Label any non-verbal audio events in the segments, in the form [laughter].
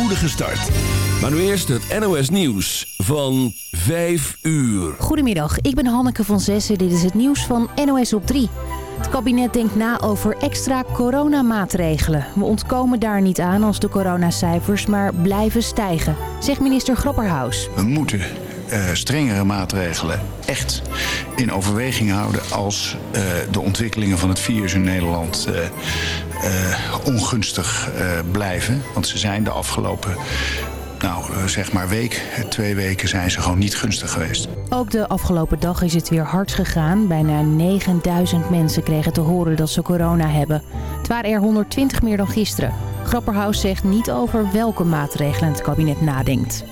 spoedige start. Maar nu eerst het NOS Nieuws van 5 uur. Goedemiddag, ik ben Hanneke van Zessen. Dit is het nieuws van NOS op 3. Het kabinet denkt na over extra coronamaatregelen. We ontkomen daar niet aan als de coronacijfers maar blijven stijgen, zegt minister Grapperhaus. We moeten uh, strengere maatregelen echt in overweging houden als uh, de ontwikkelingen van het virus in Nederland uh, ongunstig blijven. Want ze zijn de afgelopen nou, zeg maar week, twee weken zijn ze gewoon niet gunstig geweest. Ook de afgelopen dag is het weer hard gegaan. Bijna 9000 mensen kregen te horen dat ze corona hebben. Het waren er 120 meer dan gisteren. Grapperhaus zegt niet over welke maatregelen het kabinet nadenkt.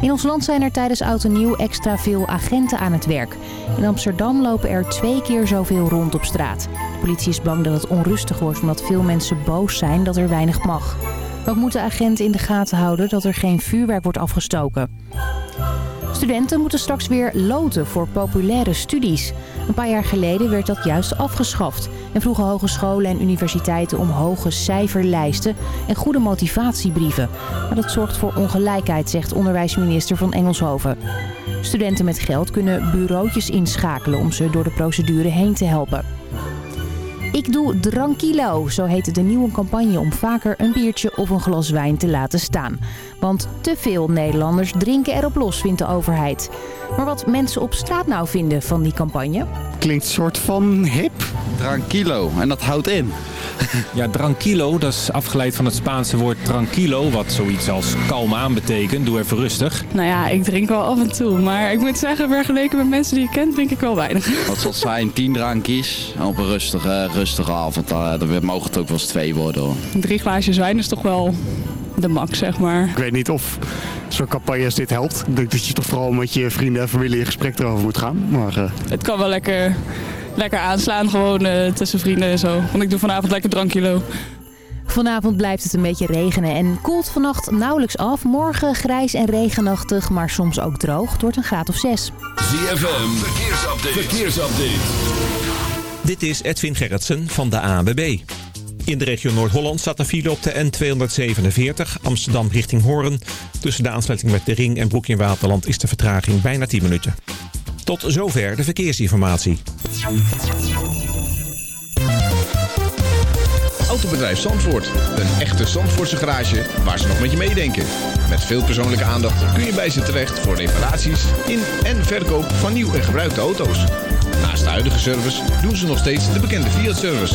In ons land zijn er tijdens Oud en Nieuw extra veel agenten aan het werk. In Amsterdam lopen er twee keer zoveel rond op straat. De politie is bang dat het onrustig wordt omdat veel mensen boos zijn dat er weinig mag. Ook moeten agenten in de gaten houden dat er geen vuurwerk wordt afgestoken. Studenten moeten straks weer loten voor populaire studies. Een paar jaar geleden werd dat juist afgeschaft. En vroegen hogescholen en universiteiten om hoge cijferlijsten en goede motivatiebrieven. Maar dat zorgt voor ongelijkheid, zegt onderwijsminister van Engelshoven. Studenten met geld kunnen bureautjes inschakelen om ze door de procedure heen te helpen. Ik doe Drankilo, zo heet de nieuwe campagne om vaker een biertje of een glas wijn te laten staan. Want te veel Nederlanders drinken erop los, vindt de overheid. Maar wat mensen op straat nou vinden van die campagne? Klinkt soort van hip. Drankilo, en dat houdt in. [laughs] Ja, tranquilo, dat is afgeleid van het Spaanse woord tranquilo, wat zoiets als kalm aan betekent. Doe even rustig. Nou ja, ik drink wel af en toe, maar ik moet zeggen, vergeleken met mensen die ik ken, drink ik wel weinig. [laughs] Wat zal zijn, tien drankjes op een rustige, rustige avond. Dan mogen het ook wel eens twee worden hoor. Drie glaasjes wijn is toch wel de max, zeg maar. Ik weet niet of zo'n campagne als dit helpt. Ik denk dat je toch vooral met je vrienden en familie in gesprek erover moet gaan. Maar, uh... Het kan wel lekker lekker aanslaan gewoon uh, tussen vrienden en zo. Want ik doe vanavond lekker drankkilo. Vanavond blijft het een beetje regenen en koelt vannacht nauwelijks af. Morgen grijs en regenachtig, maar soms ook droog. Het wordt een graad of 6. ZFM, verkeersupdate. verkeersupdate. Dit is Edwin Gerritsen van de ANWB. In de regio Noord-Holland staat een file op de N247 Amsterdam richting Hoorn. Tussen de aansluiting met de Ring en Broek in Waterland is de vertraging bijna 10 minuten. Tot zover de verkeersinformatie. Autobedrijf Zandvoort. Een echte Zandvoortse garage waar ze nog met je meedenken. Met veel persoonlijke aandacht kun je bij ze terecht voor reparaties in en verkoop van nieuw en gebruikte auto's. Naast de huidige service doen ze nog steeds de bekende Fiat-service.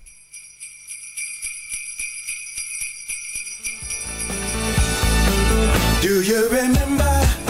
Do you remember?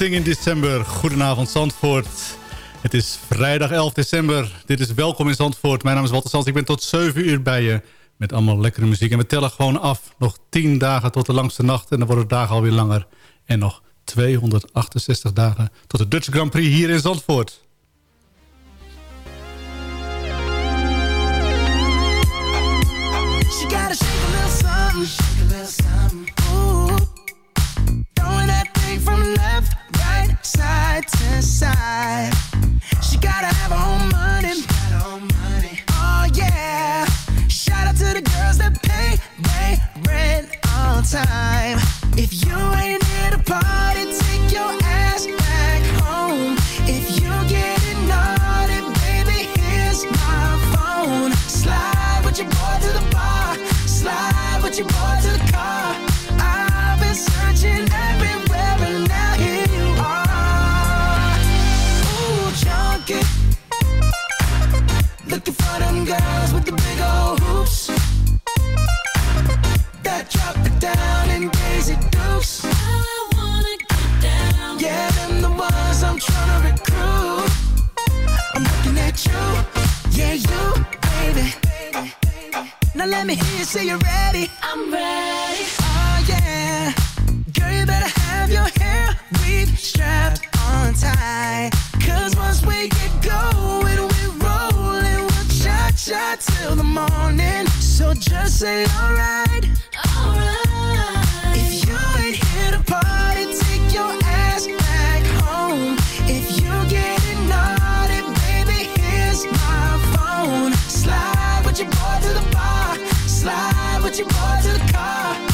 Dancing in December. Goedenavond Zandvoort. Het is vrijdag 11 december. Dit is Welkom in Zandvoort. Mijn naam is Walter Sands. Ik ben tot 7 uur bij je met allemaal lekkere muziek. En we tellen gewoon af. Nog 10 dagen tot de langste nacht. En dan worden de dagen alweer langer. En nog 268 dagen tot de Dutch Grand Prix hier in Zandvoort. Side to side. She gotta have her own money. Oh yeah. Shout out to the girls that pay rent on time. If you ain't here to party, say you're ready. I'm ready. Oh yeah, girl, you better have your hair weave strapped on tight. Cause once we get going, we're rolling, we'll cha cha till the morning. So just say. Alright. you more to the car.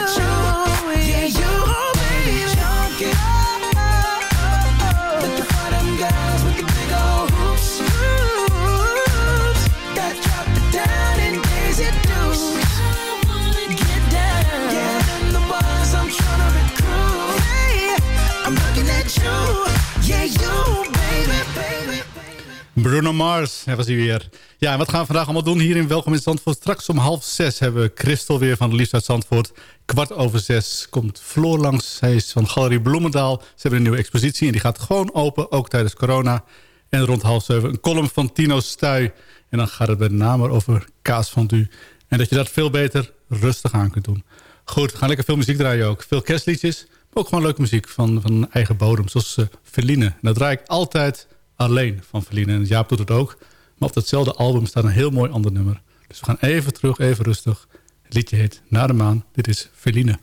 with you. Yeah, you oh, baby. me Bruno Mars, daar was hij weer. Ja, en wat gaan we vandaag allemaal doen hier in Welkom in Zandvoort? Straks om half zes hebben we Christel weer van de Liefst uit Zandvoort. Kwart over zes komt Floor langs. Hij is van Galerie Bloemendaal. Ze hebben een nieuwe expositie en die gaat gewoon open, ook tijdens corona. En rond half zeven een column van Tino Stuy. En dan gaat het met name over kaas van u. En dat je dat veel beter rustig aan kunt doen. Goed, we gaan lekker veel muziek draaien ook. Veel kerstliedjes, maar ook gewoon leuke muziek van, van eigen bodem. Zoals uh. En dat draai ik altijd alleen van Feline. En Jaap doet het ook. Maar op datzelfde album staat een heel mooi ander nummer. Dus we gaan even terug, even rustig. Het liedje heet Na de Maan. Dit is Feline.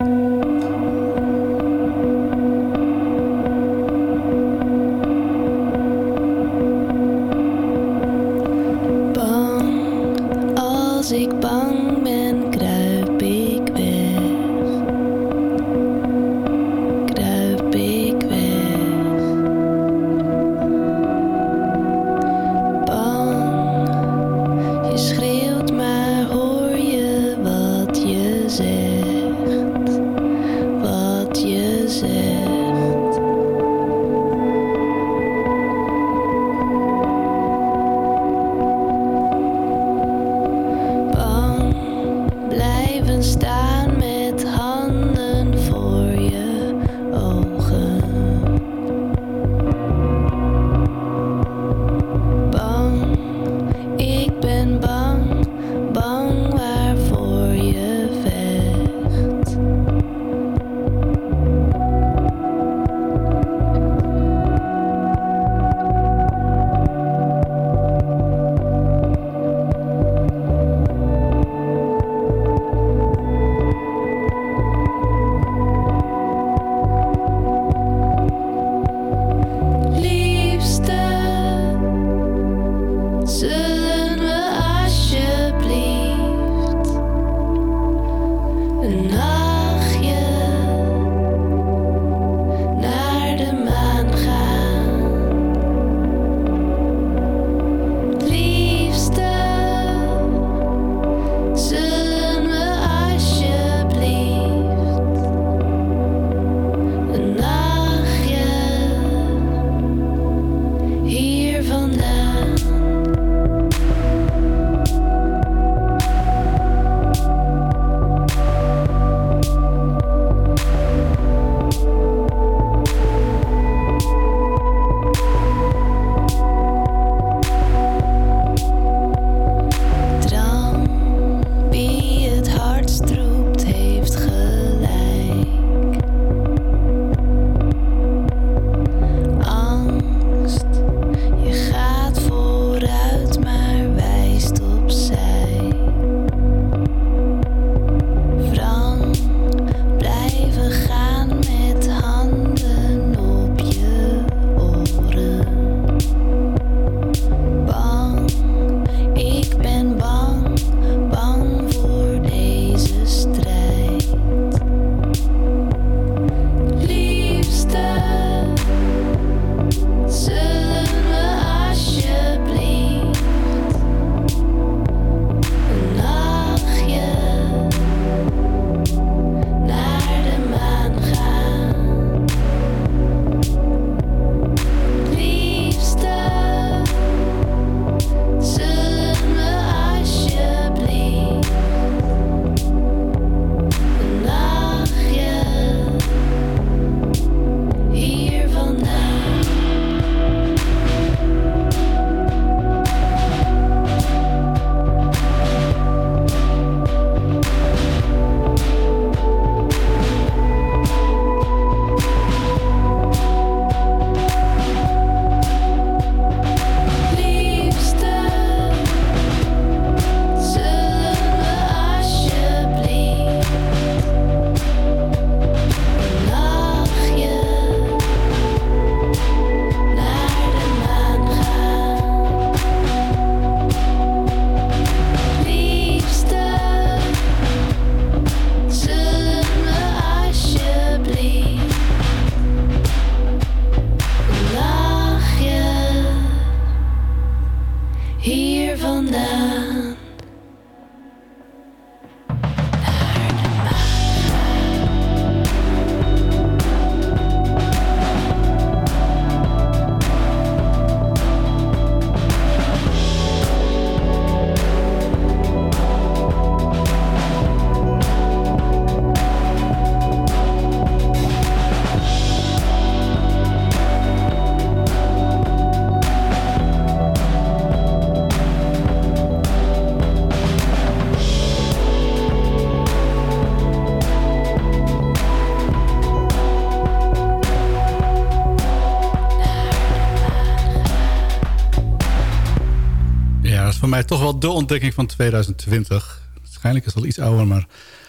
Toch wel de ontdekking van 2020. Waarschijnlijk is het al iets ouder, maar...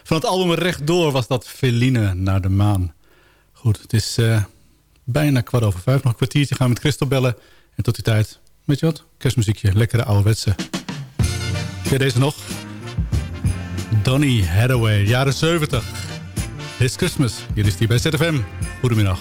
Van het album Rechtdoor was dat Feline naar de maan. Goed, het is eh, bijna kwart over vijf. Nog een kwartiertje gaan we met Christel bellen. En tot die tijd, weet je wat? Kerstmuziekje, lekkere ouderwetse. Ken je deze nog? Donny Hathaway, jaren 70. It's Christmas. Hier is die bij ZFM. Goedemiddag.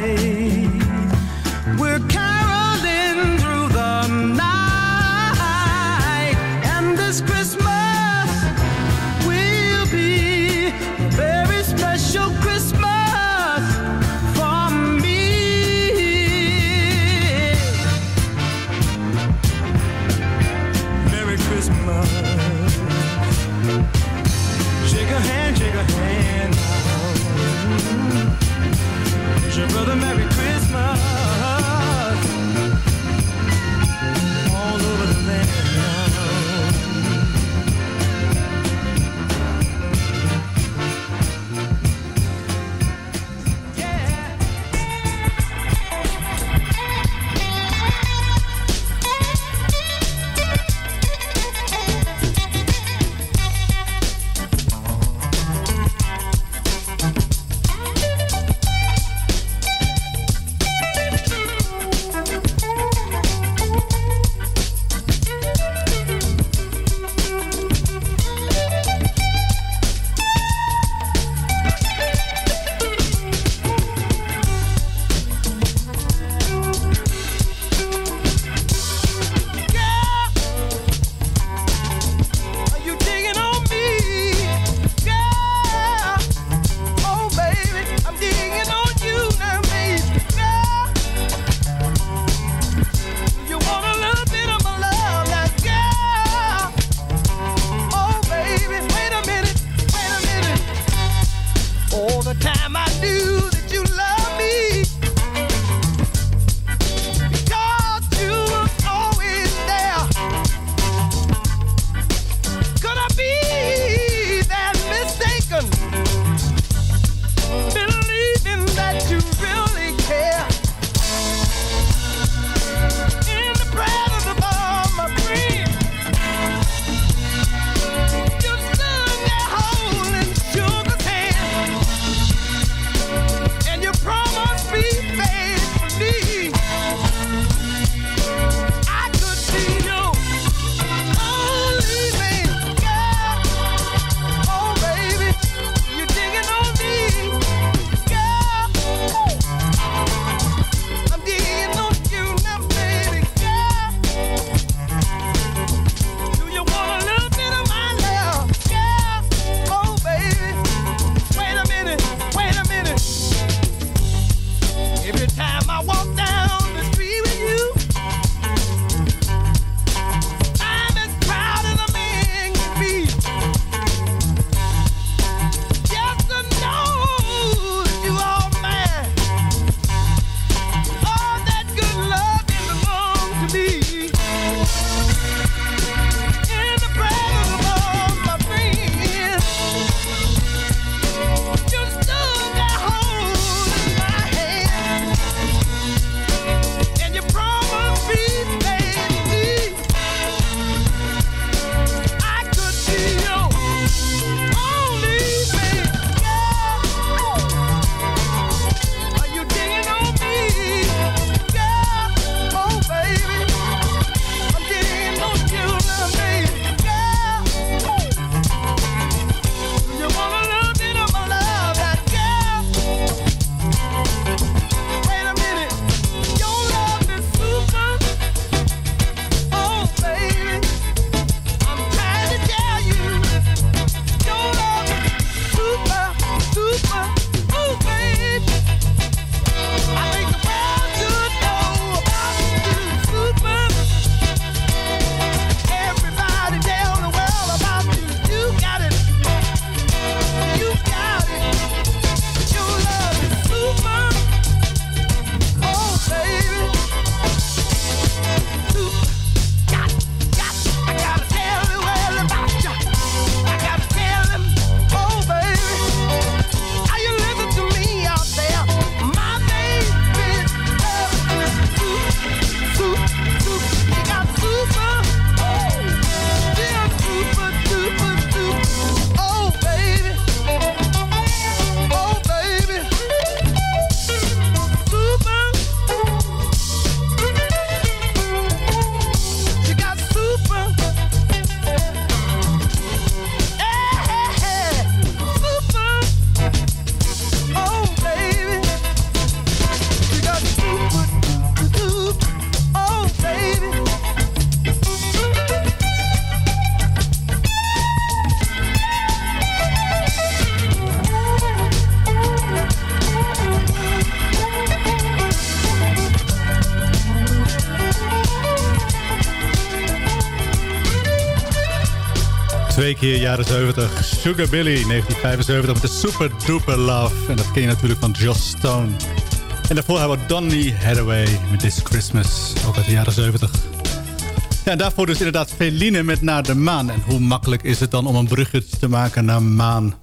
Twee keer jaren 70. Sugar Billy, 1975 met de Super Duper Love. En dat ken je natuurlijk van Joss Stone. En daarvoor hebben we Donny Hathaway met This Christmas, ook uit de jaren 70. Ja, en daarvoor dus inderdaad Feline met Naar de Maan. En hoe makkelijk is het dan om een bruggetje te maken naar Maan?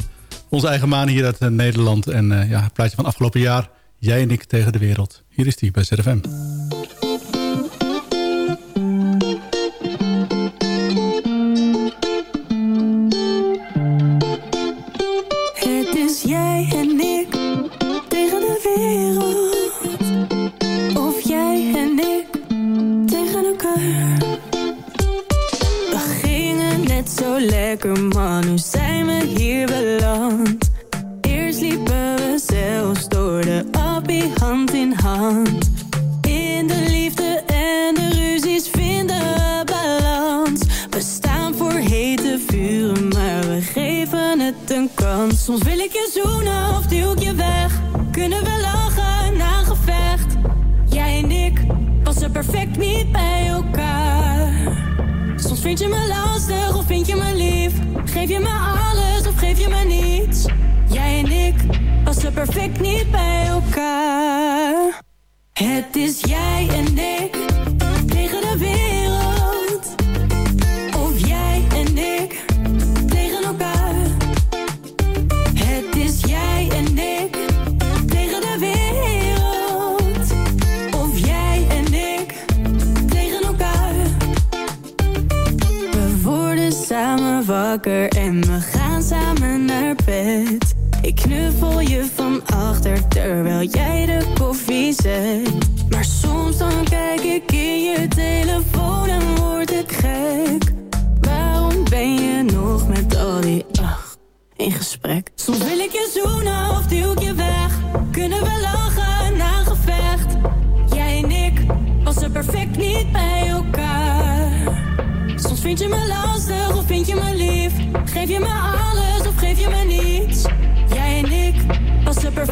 Onze eigen Maan hier uit eh, Nederland. En uh, ja, het plaatje van afgelopen jaar. Jij en ik tegen de wereld. Hier is die bij ZFM. Lekker, man. Nu zijn we hier beland. Eerst liepen we zelfs door de appie hand in hand. In de liefde en de ruzies vinden we balans. We staan voor hete vuren, maar we geven het een kans. Soms wil ik je zoenen of duw ik je weg. Kunnen we lachen na gevecht? Jij en ik passen perfect niet bij elkaar. Soms vind je me lastig vind je me lief. Geef je me alles of geef je me niets. Jij en ik passen perfect niet bij elkaar. Het is jij en ik knuffel je van achter terwijl jij de koffie zet. Maar soms dan kijk ik in je telefoon en word ik gek. Waarom ben je nog met al die ach in gesprek? Soms wil ik je zoenen of duw ik je weg. Kunnen we lachen na gevecht? Jij en ik passen perfect niet bij elkaar. Soms vind je me lastig of vind je me lief. Geef je me alles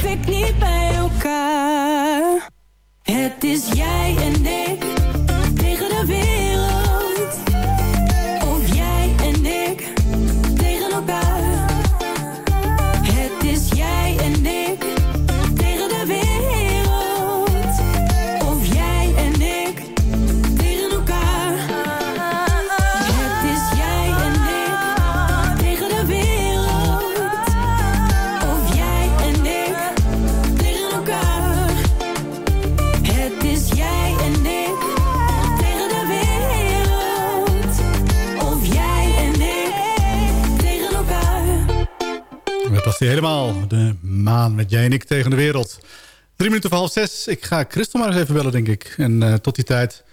perfect niet bij elkaar. Het is jij en ik tegen de wereld. Helemaal. De maan met jij en ik tegen de wereld. Drie minuten voor half zes. Ik ga Christel maar eens even bellen, denk ik. En eh, tot die tijd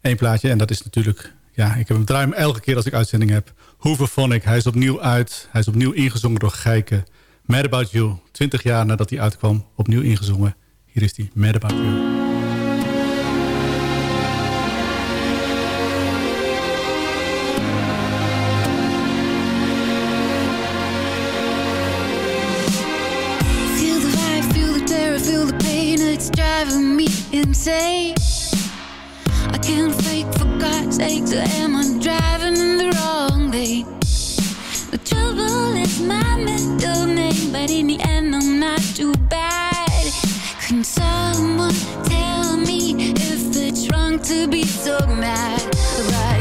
één plaatje. En dat is natuurlijk... Ja, ik heb hem draai elke keer als ik uitzending heb. Hooverphonic. Hij is opnieuw uit. Hij is opnieuw ingezongen door Geike. Mad About You. Twintig jaar nadat hij uitkwam. Opnieuw ingezongen. Hier is hij. Mad About You. Driving me insane. I can't fake for God's sake, so am I driving in the wrong lane? The trouble is my middle name, but in the end I'm not too bad. Can someone tell me if it's wrong to be so mad about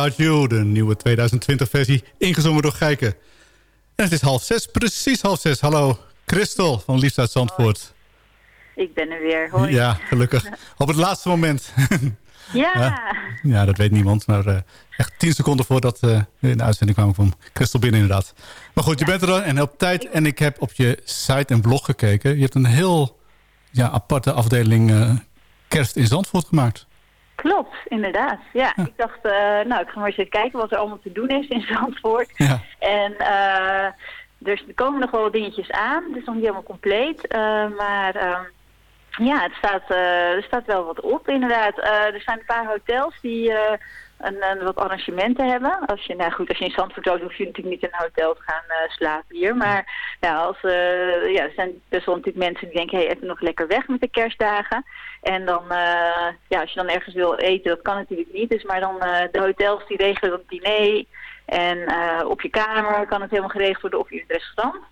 About You, de nieuwe 2020-versie, ingezongen door Gijken. En het is half zes, precies half zes. Hallo, Christel van Liefst uit Zandvoort. Ik ben er weer, hoi. Ja, gelukkig. Op het laatste moment. [laughs] Ja. Ja, dat weet niemand. Maar eh, echt tien seconden voordat uh, we in de uitzending kwamen van Christel binnen inderdaad. Maar goed, je bent er dan en op tijd. En ik heb op je site en blog gekeken. Je hebt een heel ja, aparte afdeling uh, kerst in Zandvoort gemaakt. Klopt, inderdaad. Ja, ik dacht, nou, ik ga maar eens even kijken wat er allemaal te doen is in [laughs] Zandvoort. Ja. En dus er komen nog wel wat dingetjes aan. Het is nog niet helemaal compleet. maar ehm, ja, het staat, uh, er staat wel wat op inderdaad. Uh, er zijn een paar hotels die uh, een, wat arrangementen hebben. Als je, nou goed, als je in Zandvoort woont, hoef je natuurlijk niet in een hotel te gaan slapen hier. Maar ja, als, ja, er zijn best wel natuurlijk mensen die denken, hé, hey, even nog lekker weg met de kerstdagen. En dan, ja, als je dan ergens wil eten, dat kan natuurlijk niet. Dus maar dan de hotels die regelen dat diner. En op je kamer kan het helemaal geregeld worden of in het restaurant.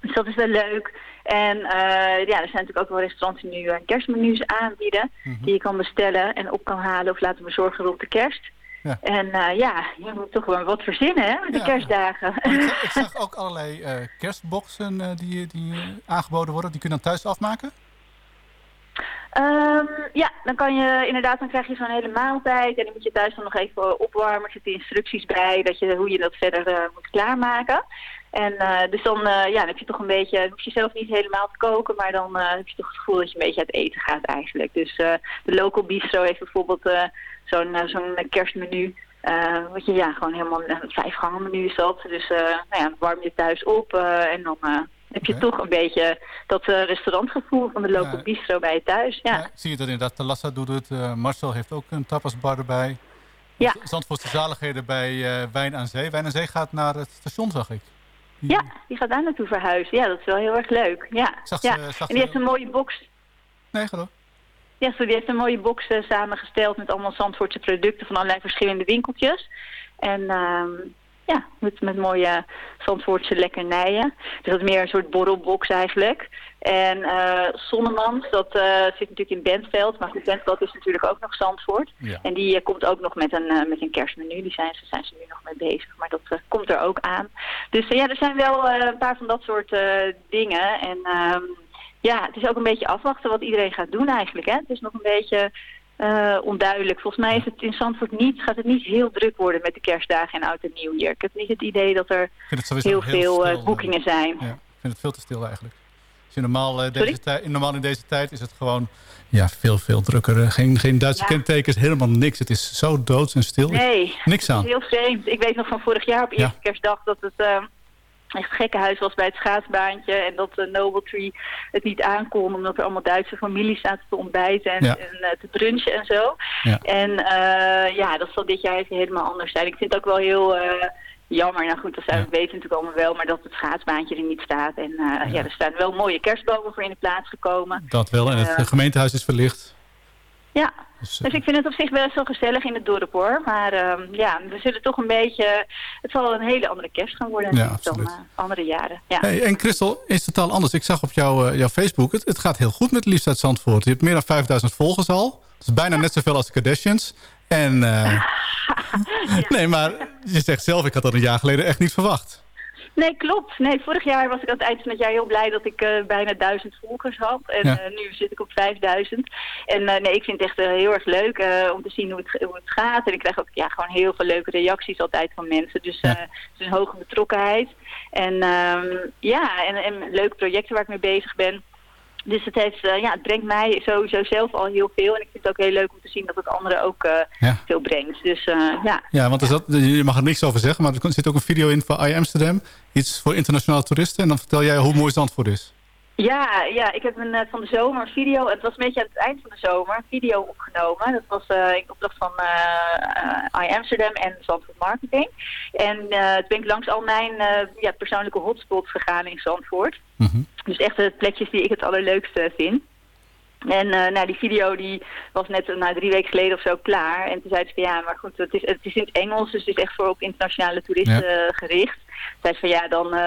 Dus dat is wel leuk. En uh, ja, er zijn natuurlijk ook wel restaurants die nu uh, kerstmenu's aanbieden. Die je kan bestellen en op kan halen of laten bezorgen rond de kerst. Ja. En uh, ja, je moet toch wel wat verzinnen hè, met de Ja, kerstdagen. Ik zag, ik [laughs] zag ook allerlei kerstboxen die, die aangeboden worden. Die kun je dan thuis afmaken? Um, ja, dan kan je inderdaad, dan krijg je zo'n hele maaltijd en die moet je thuis dan nog even opwarmen. Er zitten instructies bij dat je, hoe je dat verder moet klaarmaken. En uh, dus dan, uh, ja, dan heb je toch een beetje, dan hoef je zelf niet helemaal te koken, maar dan uh, heb je toch het gevoel dat je een beetje uit eten gaat eigenlijk. Dus de local bistro heeft bijvoorbeeld zo'n zo'n kerstmenu, wat je ja, gewoon helemaal een vijf gangen menu is dat. Dus nou ja, dan warm je thuis op en dan heb je toch een beetje dat restaurantgevoel van de local Ja. bistro bij je thuis. Ja. Ja, zie je dat inderdaad. Talassa doet het. eh, Marcel heeft ook een tapasbar erbij. Ja. Zandvoortse zaligheden bij eh, Wijn aan Zee. Wijn aan Zee gaat naar het station, zag ik. Ja, die gaat daar naartoe verhuizen. Ja, dat is wel heel erg leuk. Ja, Zag ja. zag en die heeft een mooie box. Nee, geloof. Ja, zo, die heeft een mooie box eh, samengesteld met allemaal Zandvoortse producten van allerlei verschillende winkeltjes. En ehm, ja, met, met mooie Zandvoortse lekkernijen. Dus dat is meer een soort borrelbox eigenlijk. En eh Zonnemans, dat eh, zit natuurlijk in Bentveld. Maar goed, Bentveld is natuurlijk ook nog Zandvoort. Ja. En die eh, komt ook nog met een, met een kerstmenu. Die zijn, ze- zijn ze nu nog mee bezig. Maar dat komt er ook aan. Dus ja, er zijn wel een paar van dat soort dingen. En ehm, ja, het is ook een beetje afwachten wat iedereen gaat doen eigenlijk. Hè? Het is nog een beetje eh, onduidelijk. Volgens mij is het in Zandvoort niet, gaat het niet heel druk worden met de kerstdagen en oud en nieuwjaar. Ik heb niet het idee dat er heel, veel eh, eh. boekingen zijn. Ja, ik vind het veel te stil eigenlijk. Je normaal, deze tijd, normaal in deze tijd is het gewoon ja, veel, veel drukker. Geen, geen Duitse Ja. kentekens, helemaal niks. Het is zo doods en stil. Nee, Niks aan. heel vreemd. Ik weet nog van vorig jaar op Ja. eerste kerstdag dat het echt gekkenhuis was bij het schaatsbaantje. En dat uh, Noble Tree het niet aankon omdat er allemaal Duitse families zaten te ontbijten en, Ja. en eh, te brunchen en zo. Ja. En eh, ja, dat zal dit jaar even helemaal anders zijn. Ik vind het ook wel heel... eh, Jammer, nou goed, dat zijn we weten natuurlijk allemaal wel, maar dat het schaatsbaantje er niet staat. En eh, ja. er staan wel mooie kerstbomen voor in de plaats gekomen. Dat wel. En het Eh, gemeentehuis is verlicht. Ja, Dus, dus ik vind het op zich best wel gezellig in het dorp hoor. Maar ehm, ja, we zullen toch een beetje... Het zal een hele andere kerst gaan worden Ja, dan eh, andere jaren. Ja. Hey, en Christel is totaal anders. Ik zag op jouw, eh, jouw Facebook, het, het gaat heel goed met Liefst uit Zandvoort. Je hebt meer dan 5000 volgers al. Dat is bijna net zoveel als de Kardashians. En, eh, [laughs] [laughs] nee, maar je zegt zelf, ik had dat een jaar geleden echt niet verwacht. Nee, klopt. Nee, vorig jaar was ik aan het eind van het jaar heel blij dat ik eh, bijna duizend volgers had. En Ja. eh, nu zit ik op 5000. En eh, nee, ik vind het echt heel erg leuk om te zien hoe het, hoe het gaat. En ik krijg ook ja, gewoon heel veel leuke reacties altijd van mensen. Dus eh, het is een hoge betrokkenheid. En ehm, ja, en, en leuke projecten waar ik mee bezig ben. Dus het, heeft, eh, ja, het brengt mij sowieso zelf al heel veel. En ik vind het ook heel leuk om te zien dat het anderen ook eh, Ja. veel brengt. Dus eh, ja, Ja, want er zat, je mag er niks over zeggen, maar er zit ook een video in van I Amsterdam. Iets voor internationale toeristen. En dan vertel jij hoe mooi Zandvoort is. Ja, ja, ik heb een, van de zomer een video, het was een beetje aan het eind van de zomer, een video opgenomen. Dat was in opdracht van eh, I Amsterdam en Zandvoort Marketing. En toen ben ik langs al mijn ja, persoonlijke hotspots gegaan in Zandvoort. Dus echt de plekjes die ik het allerleukste vind. En eh, nou, die video die was net uh, drie weken geleden of zo klaar. En toen zeiden ze van ja, maar goed, het is, het is in het Engels, dus het is echt voor ook internationale toeristen eh, gericht. Zeiden ze van ja, dan uh,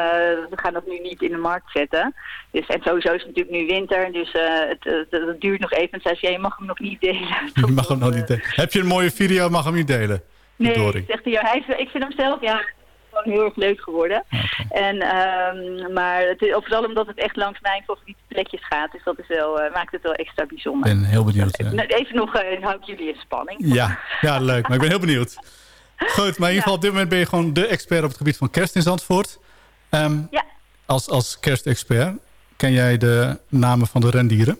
we gaan dat nu niet in de markt zetten. Dus, en sowieso is het natuurlijk nu winter, dus het, het, duurt nog even. En zeiden ze ja, je mag hem nog niet delen. [laughs] Je mag hem nog niet delen. Heb je een mooie video, mag hem niet delen? Nee, zegt hij, hij, ik vind hem zelf, ja, gewoon heel erg leuk geworden. En, ehm, maar het, vooral omdat het echt langs mijn favoriete plekjes gaat. Dus dat is wel, eh, maakt het wel extra bijzonder. Ik ben heel benieuwd. Eh, eh. Nou, even nog, uh, hou ik jullie in spanning. Ja, ja leuk. Maar ik ben heel benieuwd. Goed, maar in ieder geval op dit moment ben je gewoon de expert op het gebied van kerst in Zandvoort. Ehm, ja. Als, als kerstexpert, ken jij de namen van de rendieren?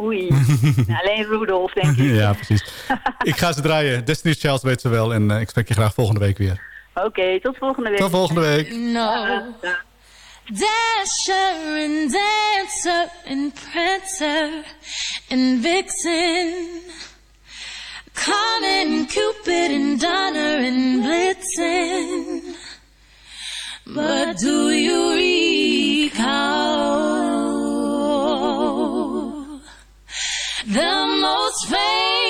Oei, [laughs] nou, alleen Rudolf denk ik. ja, precies. Ik ga ze draaien. Destiny's Charles weet ze wel en ik spreek je graag volgende week weer. Oké, okay, tot volgende week. Tot volgende week. No. Dasher and Dancer and Prancer and Vixen. Comet and Cupid and Donner and Blitzen. But do you recall the most famous?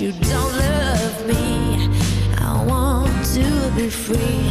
You don't love me. I want to be free,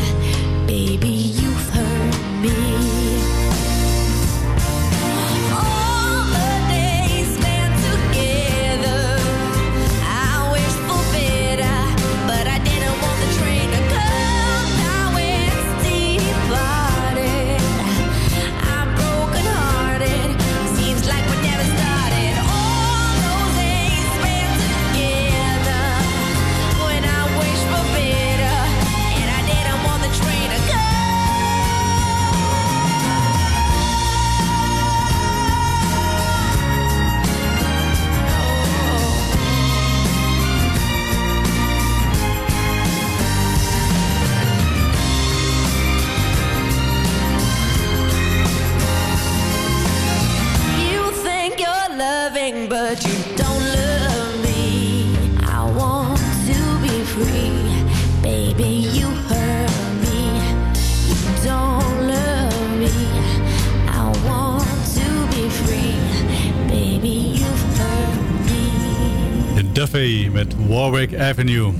Warwick Avenue.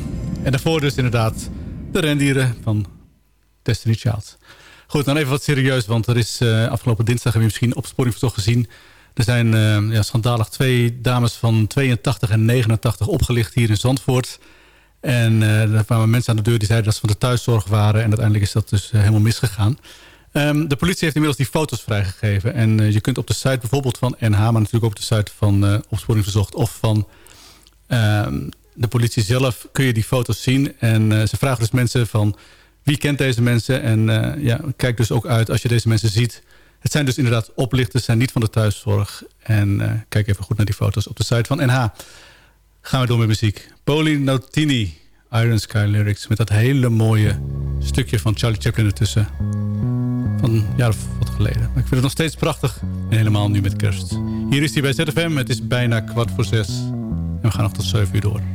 En daarvoor dus inderdaad de rendieren van Destiny Child. Goed, dan even wat serieus, want er is eh, afgelopen dinsdag heb je misschien opsporingsverzocht gezien. Er zijn eh, ja, schandalig twee dames van 82 en 89 opgelicht hier in Zandvoort. En eh er kwamen mensen aan de deur die zeiden dat ze van de thuiszorg waren. En uiteindelijk is dat dus helemaal misgegaan. Ehm, de politie heeft inmiddels die foto's vrijgegeven. En je kunt op de site bijvoorbeeld van NH... maar natuurlijk ook op de site van eh Opsporing Verzocht... of van ehm, de politie zelf kun je die foto's zien. En eh, ze vragen dus mensen van... wie kent deze mensen? En eh, ja, kijk dus ook uit als je deze mensen ziet. Het zijn dus inderdaad oplichters, zijn niet van de thuiszorg. En eh, kijk even goed naar die foto's op de site van NH. Gaan we door met muziek. Poli Notini, Iron Sky Lyrics... met dat hele mooie stukje van Charlie Chaplin ertussen. Van een jaar of wat geleden. Maar ik vind het nog steeds prachtig. En helemaal nu met kerst. Hier is hij bij ZFM. Het is bijna kwart voor zes. En we gaan nog tot zeven uur door.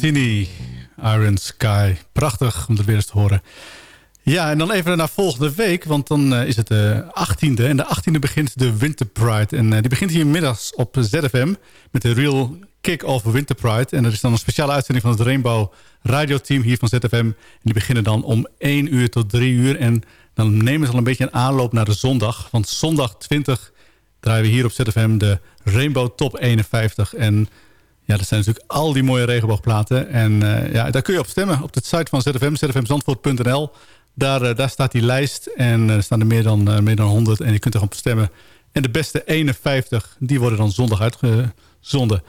Nutini, Iron Sky. Prachtig om het weer eens te horen. Ja, en dan even naar volgende week, want dan eh, is het de 18e. En de 18e begint de Winter Pride. En eh, die begint hier middags op ZFM met de Real Kick-Off Winter Pride. En er is dan een speciale uitzending van het Rainbow radioteam hier van ZFM. En die beginnen dan om 1 uur tot 3 uur. En dan nemen ze al een beetje een aanloop naar de zondag. Want zondag 20 draaien we hier op ZFM de Rainbow Top 51. En ja, dat zijn natuurlijk al die mooie regenboogplaten. En eh, ja, daar kun je op stemmen. Op de site van ZFM, zfmzandvoort.nl. Daar, eh, daar staat die lijst. En eh, er staan er meer dan, meer dan 100. En je kunt erop stemmen. En de beste 51, die worden dan zondag uitgezonden.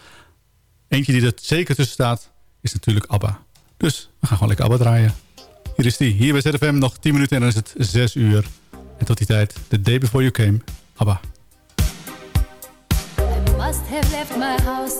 Eentje die er zeker tussen staat, is natuurlijk ABBA. Dus we gaan gewoon lekker ABBA draaien. Hier is die. Hier bij ZFM nog 10 minuten en dan is het 6 uur. En tot die tijd, the day before you came, ABBA. Must have left my house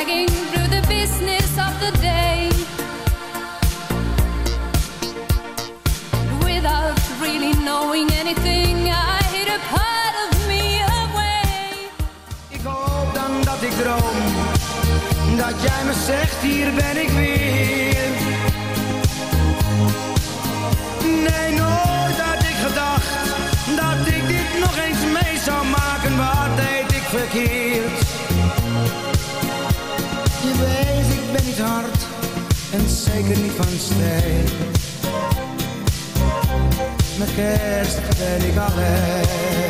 dragging through the business of the day. Without really knowing anything, I hid a part of me away. Ik hoop dan dat ik droom, dat jij me zegt hier ben ik weer. Nee, nooit en zeker niet van steen. Met kerst ben ik alleen.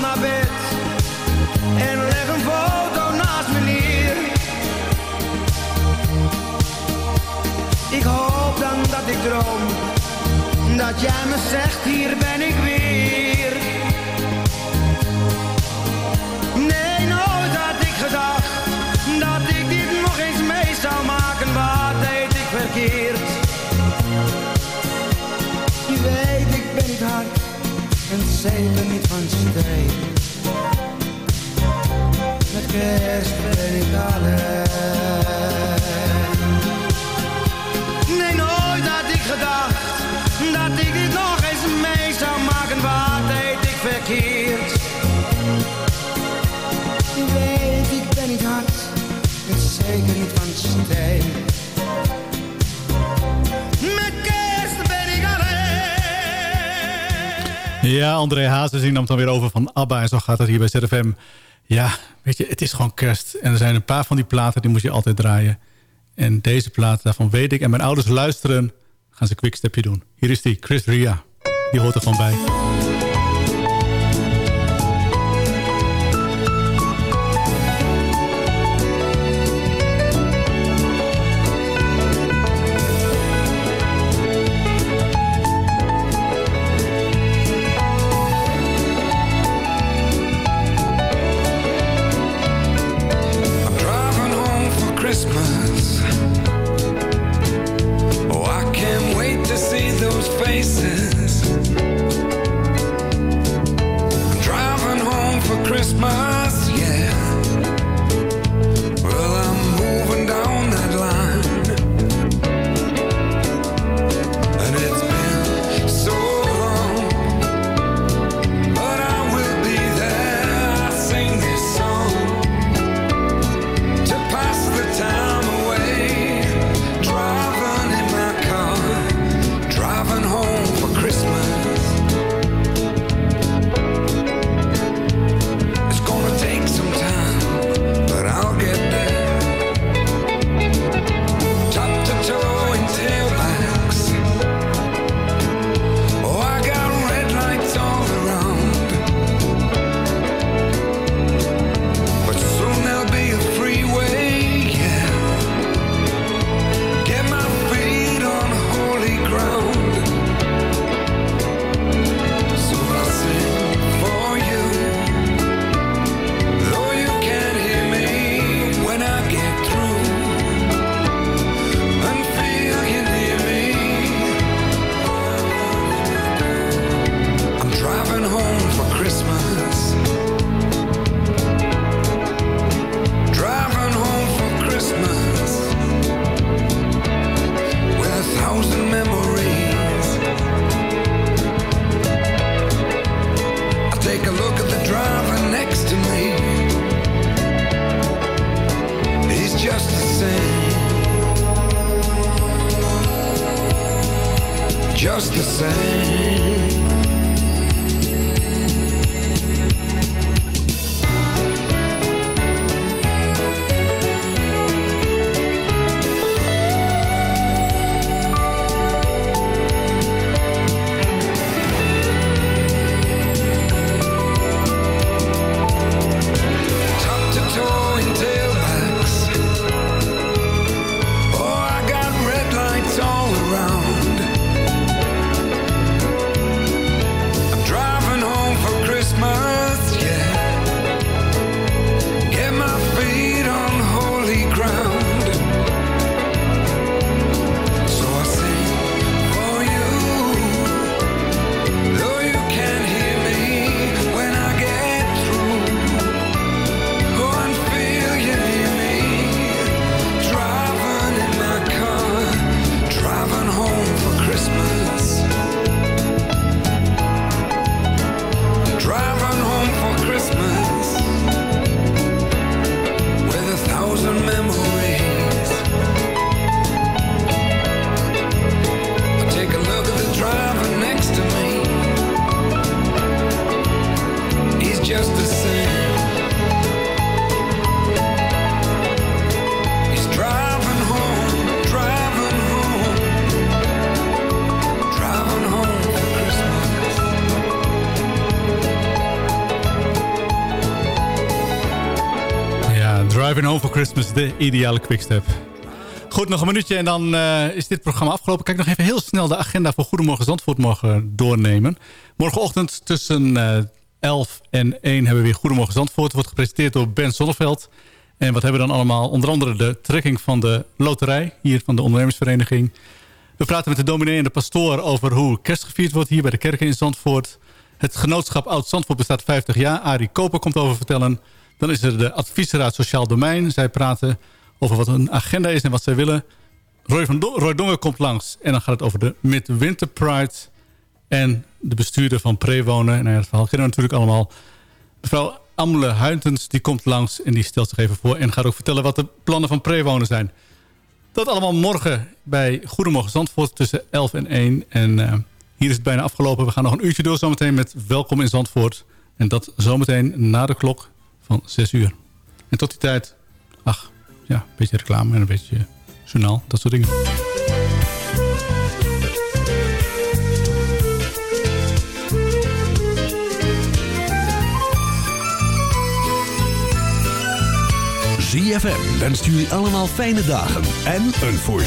Naar bed en leg een foto naast me neer. Ik hoop dan dat ik droom, dat jij me zegt hier ben ik weer. Zeker niet van steen. Met kerst ben ik alleen. Nee, nooit had ik gedacht dat ik dit nog eens mee zou maken. Wat deed ik verkeerd? Ja, André Hazes het dan weer over van ABBA. En zo gaat het hier bij ZFM. Ja, weet je, het is gewoon kerst. En er zijn een paar van die platen, die moet je altijd draaien. En deze plaat, daarvan weet ik. En mijn ouders luisteren, gaan ze een quickstepje doen. Hier is die, Chris Ria. Die hoort er gewoon bij. De ideale quickstep. Goed, nog een minuutje en dan eh, is dit programma afgelopen. Kijk nog even heel snel de agenda voor Goedemorgen Zandvoort morgen doornemen. Morgenochtend tussen eh 11 en 1 hebben we weer Goedemorgen Zandvoort. Wordt gepresenteerd door Ben Zonneveld. En wat hebben we dan allemaal? Onder andere de trekking van de loterij, hier van de ondernemersvereniging. We praten met de dominee en de pastoor over hoe kerst gevierd wordt hier bij de kerken in Zandvoort. Het genootschap Oud Zandvoort bestaat 50 jaar. Arie Koper komt over vertellen. Dan is er de adviesraad Sociaal Domein. Zij praten over wat hun agenda is en wat zij willen. Roy, van Roy Dongen komt langs. En dan gaat het over de Midwinter Pride. En de bestuurder van Prewonen. En nou ja, dat verhaal kennen natuurlijk allemaal. Mevrouw Amle Huintens die komt langs en die stelt zich even voor... en gaat ook vertellen wat de plannen van Prewonen zijn. Dat allemaal morgen bij Goedemorgen Zandvoort tussen 11 en 1. En eh, hier is het bijna afgelopen. We gaan nog een uurtje door zometeen met Welkom in Zandvoort. En dat zometeen na de klok van 6 uur. En tot die tijd, ach, ja, een beetje reclame en een beetje journaal, dat soort dingen. ZFM wenst jullie allemaal fijne dagen en een voorzitter.